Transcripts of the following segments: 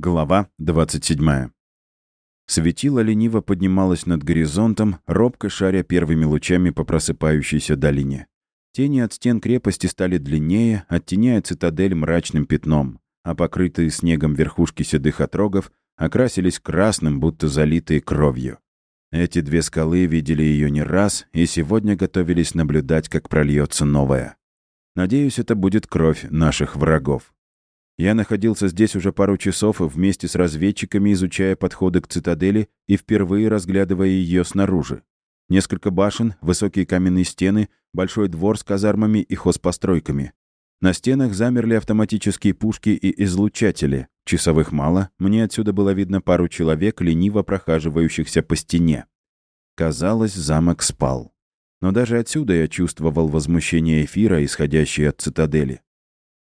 Глава 27. Светило лениво поднималось над горизонтом, робко шаря первыми лучами по просыпающейся долине. Тени от стен крепости стали длиннее, оттеняя цитадель мрачным пятном, а покрытые снегом верхушки седых отрогов окрасились красным, будто залитые кровью. Эти две скалы видели ее не раз и сегодня готовились наблюдать, как прольется новая. Надеюсь, это будет кровь наших врагов. Я находился здесь уже пару часов вместе с разведчиками, изучая подходы к цитадели и впервые разглядывая ее снаружи. Несколько башен, высокие каменные стены, большой двор с казармами и хозпостройками. На стенах замерли автоматические пушки и излучатели. Часовых мало, мне отсюда было видно пару человек, лениво прохаживающихся по стене. Казалось, замок спал. Но даже отсюда я чувствовал возмущение эфира, исходящее от цитадели.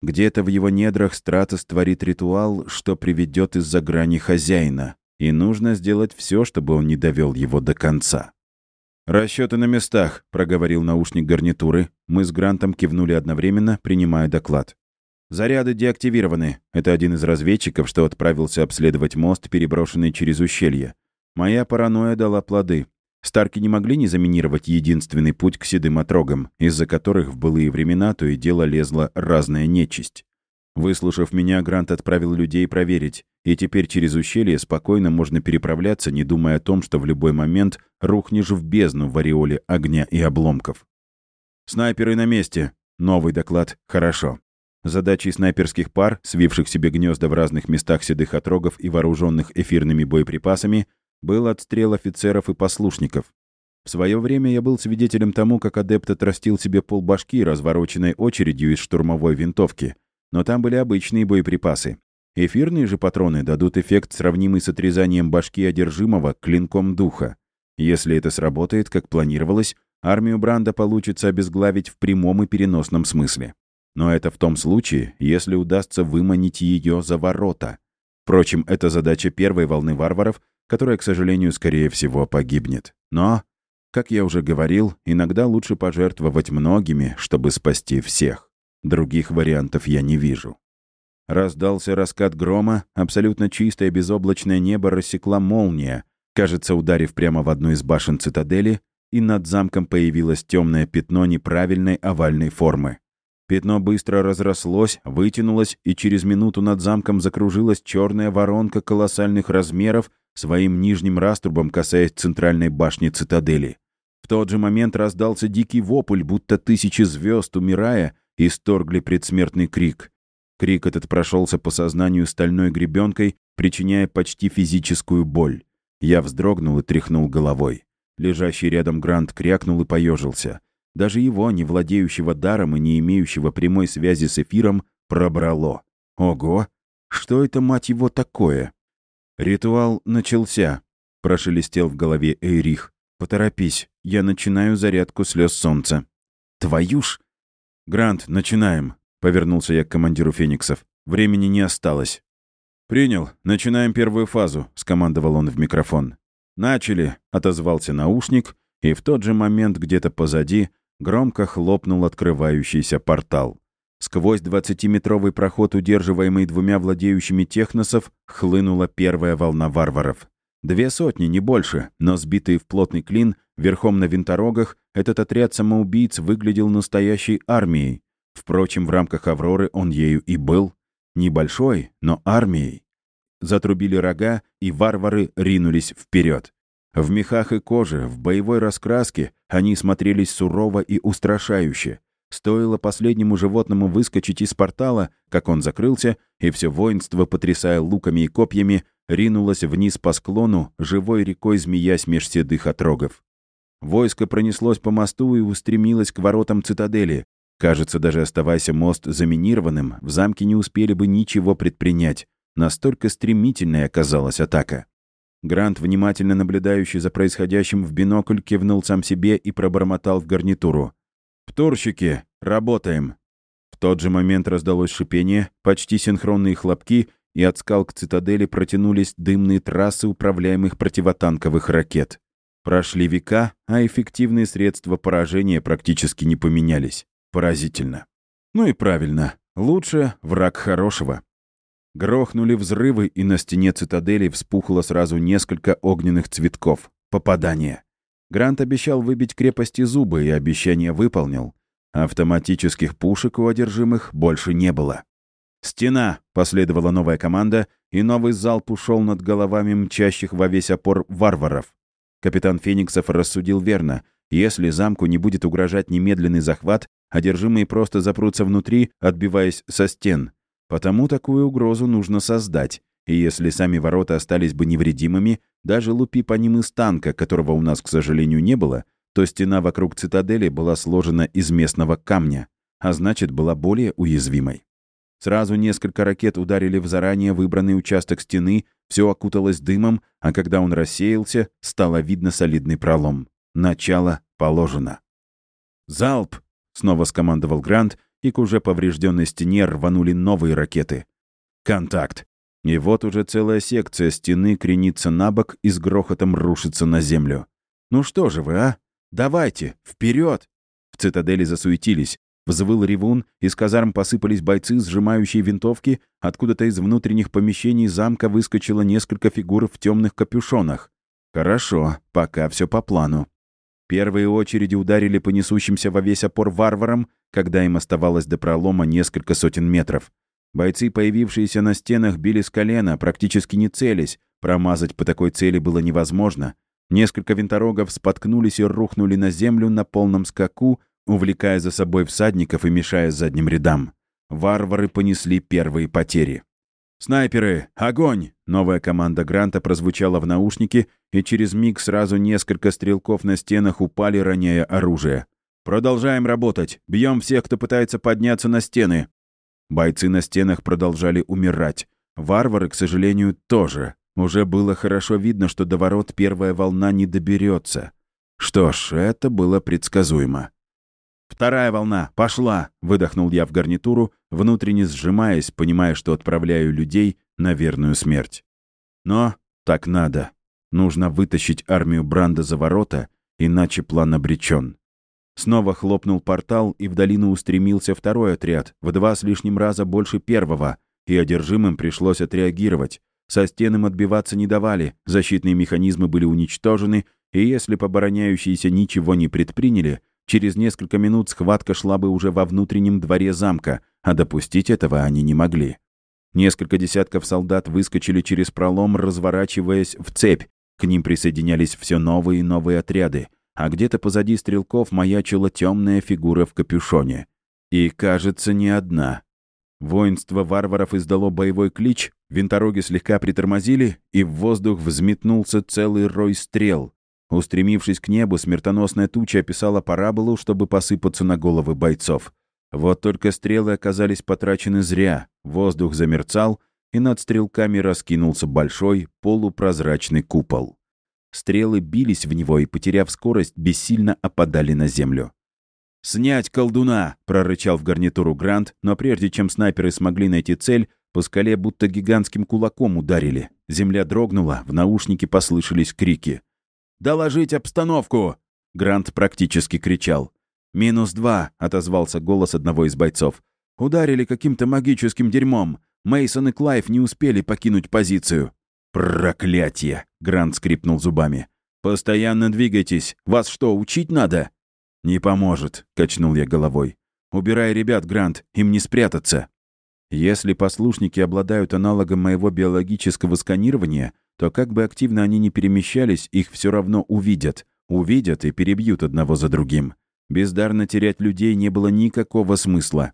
Где-то в его недрах Стратос творит ритуал, что приведет из-за грани хозяина, и нужно сделать все, чтобы он не довел его до конца. «Расчеты на местах», — проговорил наушник гарнитуры. Мы с Грантом кивнули одновременно, принимая доклад. «Заряды деактивированы. Это один из разведчиков, что отправился обследовать мост, переброшенный через ущелье. Моя паранойя дала плоды. Старки не могли не заминировать единственный путь к седым отрогам, из-за которых в былые времена то и дело лезла разная нечисть. Выслушав меня, Грант отправил людей проверить, и теперь через ущелье спокойно можно переправляться, не думая о том, что в любой момент рухнешь в бездну в ореоле огня и обломков. «Снайперы на месте!» Новый доклад. Хорошо. Задачей снайперских пар, свивших себе гнезда в разных местах седых отрогов и вооруженных эфирными боеприпасами, был отстрел офицеров и послушников. В свое время я был свидетелем тому, как адепт отрастил себе полбашки, развороченной очередью из штурмовой винтовки. Но там были обычные боеприпасы. Эфирные же патроны дадут эффект, сравнимый с отрезанием башки одержимого клинком духа. Если это сработает, как планировалось, армию Бранда получится обезглавить в прямом и переносном смысле. Но это в том случае, если удастся выманить ее за ворота. Впрочем, это задача первой волны варваров — которая, к сожалению, скорее всего, погибнет. Но, как я уже говорил, иногда лучше пожертвовать многими, чтобы спасти всех. Других вариантов я не вижу. Раздался раскат грома, абсолютно чистое безоблачное небо рассекла молния, кажется, ударив прямо в одну из башен цитадели, и над замком появилось темное пятно неправильной овальной формы. Пятно быстро разрослось, вытянулось, и через минуту над замком закружилась черная воронка колоссальных размеров своим нижним раструбом касаясь центральной башни цитадели. В тот же момент раздался дикий вопль, будто тысячи звезд, умирая, исторгли предсмертный крик. Крик этот прошелся по сознанию стальной гребенкой, причиняя почти физическую боль. Я вздрогнул и тряхнул головой. Лежащий рядом Грант крякнул и поежился. Даже его, не владеющего даром и не имеющего прямой связи с эфиром, пробрало. Ого! Что это, мать его, такое? «Ритуал начался», — прошелестел в голове Эйрих. «Поторопись, я начинаю зарядку слез солнца». «Твою ж!» «Грант, начинаем», — повернулся я к командиру Фениксов. «Времени не осталось». «Принял. Начинаем первую фазу», — скомандовал он в микрофон. «Начали», — отозвался наушник, и в тот же момент где-то позади громко хлопнул открывающийся портал. Сквозь двадцатиметровый проход, удерживаемый двумя владеющими техносов, хлынула первая волна варваров. Две сотни, не больше, но сбитые в плотный клин, верхом на винторогах, этот отряд самоубийц выглядел настоящей армией. Впрочем, в рамках «Авроры» он ею и был. Небольшой, но армией. Затрубили рога, и варвары ринулись вперед. В мехах и коже, в боевой раскраске они смотрелись сурово и устрашающе. Стоило последнему животному выскочить из портала, как он закрылся, и все воинство, потрясая луками и копьями, ринулось вниз по склону, живой рекой змеясь меж седых отрогов. Войско пронеслось по мосту и устремилось к воротам цитадели. Кажется, даже оставаясь мост заминированным, в замке не успели бы ничего предпринять. Настолько стремительной оказалась атака. Грант, внимательно наблюдающий за происходящим в бинокль, кивнул сам себе и пробормотал в гарнитуру. «Птурщики, работаем!» В тот же момент раздалось шипение, почти синхронные хлопки, и от скал к цитадели протянулись дымные трассы управляемых противотанковых ракет. Прошли века, а эффективные средства поражения практически не поменялись. Поразительно. Ну и правильно. Лучше враг хорошего. Грохнули взрывы, и на стене цитадели вспухло сразу несколько огненных цветков. Попадание. Грант обещал выбить крепости зубы, и обещание выполнил. Автоматических пушек у одержимых больше не было. «Стена!» — последовала новая команда, и новый залп ушел над головами мчащих во весь опор варваров. Капитан Фениксов рассудил верно. Если замку не будет угрожать немедленный захват, одержимые просто запрутся внутри, отбиваясь со стен. Потому такую угрозу нужно создать. И если сами ворота остались бы невредимыми, даже лупи по ним из танка, которого у нас, к сожалению, не было, то стена вокруг цитадели была сложена из местного камня, а значит, была более уязвимой. Сразу несколько ракет ударили в заранее выбранный участок стены, все окуталось дымом, а когда он рассеялся, стало видно солидный пролом. Начало положено. «Залп!» — снова скомандовал Грант, и к уже поврежденной стене рванули новые ракеты. «Контакт!» И вот уже целая секция стены кренится на бок и с грохотом рушится на землю. «Ну что же вы, а? Давайте, вперед!» В цитадели засуетились. Взвыл ревун, из казарм посыпались бойцы, сжимающие винтовки, откуда-то из внутренних помещений замка выскочило несколько фигур в темных капюшонах. Хорошо, пока все по плану. Первые очереди ударили по несущимся во весь опор варварам, когда им оставалось до пролома несколько сотен метров. Бойцы, появившиеся на стенах, били с колена, практически не целясь. Промазать по такой цели было невозможно. Несколько винторогов споткнулись и рухнули на землю на полном скаку, увлекая за собой всадников и мешая задним рядам. Варвары понесли первые потери. «Снайперы! Огонь!» Новая команда Гранта прозвучала в наушнике, и через миг сразу несколько стрелков на стенах упали, роняя оружие. «Продолжаем работать! Бьем всех, кто пытается подняться на стены!» Бойцы на стенах продолжали умирать. Варвары, к сожалению, тоже. Уже было хорошо видно, что до ворот первая волна не доберется. Что ж, это было предсказуемо. «Вторая волна! Пошла!» — выдохнул я в гарнитуру, внутренне сжимаясь, понимая, что отправляю людей на верную смерть. Но так надо. Нужно вытащить армию Бранда за ворота, иначе план обречен. Снова хлопнул портал, и в долину устремился второй отряд, в два с лишним раза больше первого, и одержимым пришлось отреагировать. Со стенам отбиваться не давали, защитные механизмы были уничтожены, и если побороняющиеся ничего не предприняли, через несколько минут схватка шла бы уже во внутреннем дворе замка, а допустить этого они не могли. Несколько десятков солдат выскочили через пролом, разворачиваясь в цепь. К ним присоединялись все новые и новые отряды а где-то позади стрелков маячила темная фигура в капюшоне. И, кажется, не одна. Воинство варваров издало боевой клич, винтороги слегка притормозили, и в воздух взметнулся целый рой стрел. Устремившись к небу, смертоносная туча описала параболу, чтобы посыпаться на головы бойцов. Вот только стрелы оказались потрачены зря, воздух замерцал, и над стрелками раскинулся большой полупрозрачный купол. Стрелы бились в него и, потеряв скорость, бессильно опадали на землю. «Снять колдуна!» — прорычал в гарнитуру Грант, но прежде чем снайперы смогли найти цель, по скале будто гигантским кулаком ударили. Земля дрогнула, в наушнике послышались крики. «Доложить обстановку!» — Грант практически кричал. «Минус два!» — отозвался голос одного из бойцов. «Ударили каким-то магическим дерьмом. Мейсон и Клайв не успели покинуть позицию». «Проклятие!» — Грант скрипнул зубами. «Постоянно двигайтесь. Вас что, учить надо?» «Не поможет», — качнул я головой. «Убирай ребят, Грант, им не спрятаться». Если послушники обладают аналогом моего биологического сканирования, то как бы активно они ни перемещались, их все равно увидят. Увидят и перебьют одного за другим. Бездарно терять людей не было никакого смысла.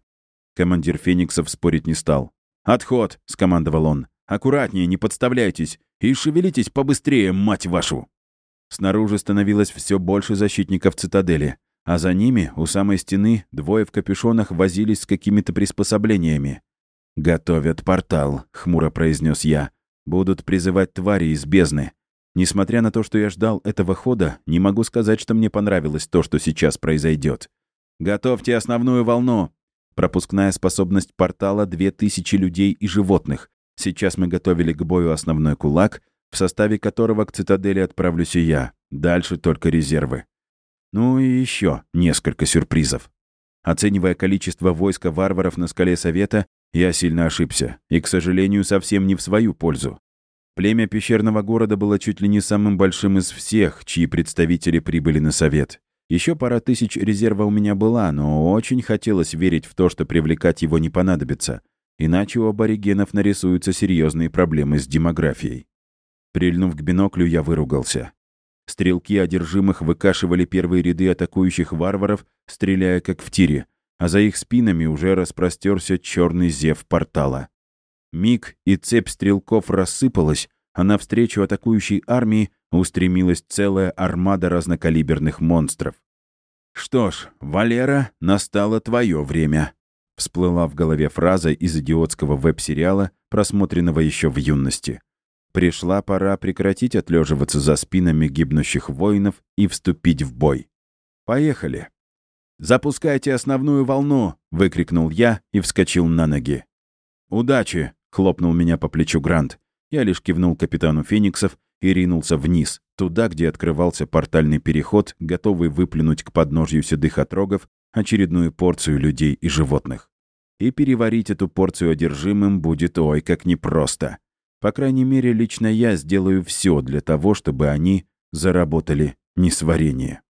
Командир Фениксов спорить не стал. «Отход!» — скомандовал он. Аккуратнее, не подставляйтесь. И шевелитесь побыстрее, мать вашу!» Снаружи становилось все больше защитников цитадели, а за ними, у самой стены, двое в капюшонах возились с какими-то приспособлениями. «Готовят портал», — хмуро произнес я. «Будут призывать твари из бездны». Несмотря на то, что я ждал этого хода, не могу сказать, что мне понравилось то, что сейчас произойдет. «Готовьте основную волну!» Пропускная способность портала — две тысячи людей и животных. Сейчас мы готовили к бою основной кулак, в составе которого к цитадели отправлюсь и я. Дальше только резервы. Ну и еще несколько сюрпризов. Оценивая количество войска варваров на скале Совета, Я сильно ошибся, и, к сожалению, совсем не в свою пользу. Племя пещерного города было чуть ли не самым большим из всех, чьи представители прибыли на совет. Еще пара тысяч резерва у меня была, но очень хотелось верить в то, что привлекать его не понадобится. Иначе у аборигенов нарисуются серьезные проблемы с демографией. Прильнув к биноклю, я выругался. Стрелки одержимых выкашивали первые ряды атакующих варваров, стреляя как в тире, а за их спинами уже распростерся черный зев портала. Миг и цепь стрелков рассыпалась, а навстречу атакующей армии устремилась целая армада разнокалиберных монстров. «Что ж, Валера, настало твое время», — всплыла в голове фраза из идиотского веб-сериала, просмотренного еще в юности. Пришла пора прекратить отлеживаться за спинами гибнущих воинов и вступить в бой. «Поехали!» «Запускайте основную волну!» — выкрикнул я и вскочил на ноги. «Удачи!» — хлопнул меня по плечу Грант. Я лишь кивнул капитану Фениксов и ринулся вниз, туда, где открывался портальный переход, готовый выплюнуть к подножью седых отрогов очередную порцию людей и животных. И переварить эту порцию одержимым будет ой как непросто. По крайней мере, лично я сделаю все для того, чтобы они заработали несварение.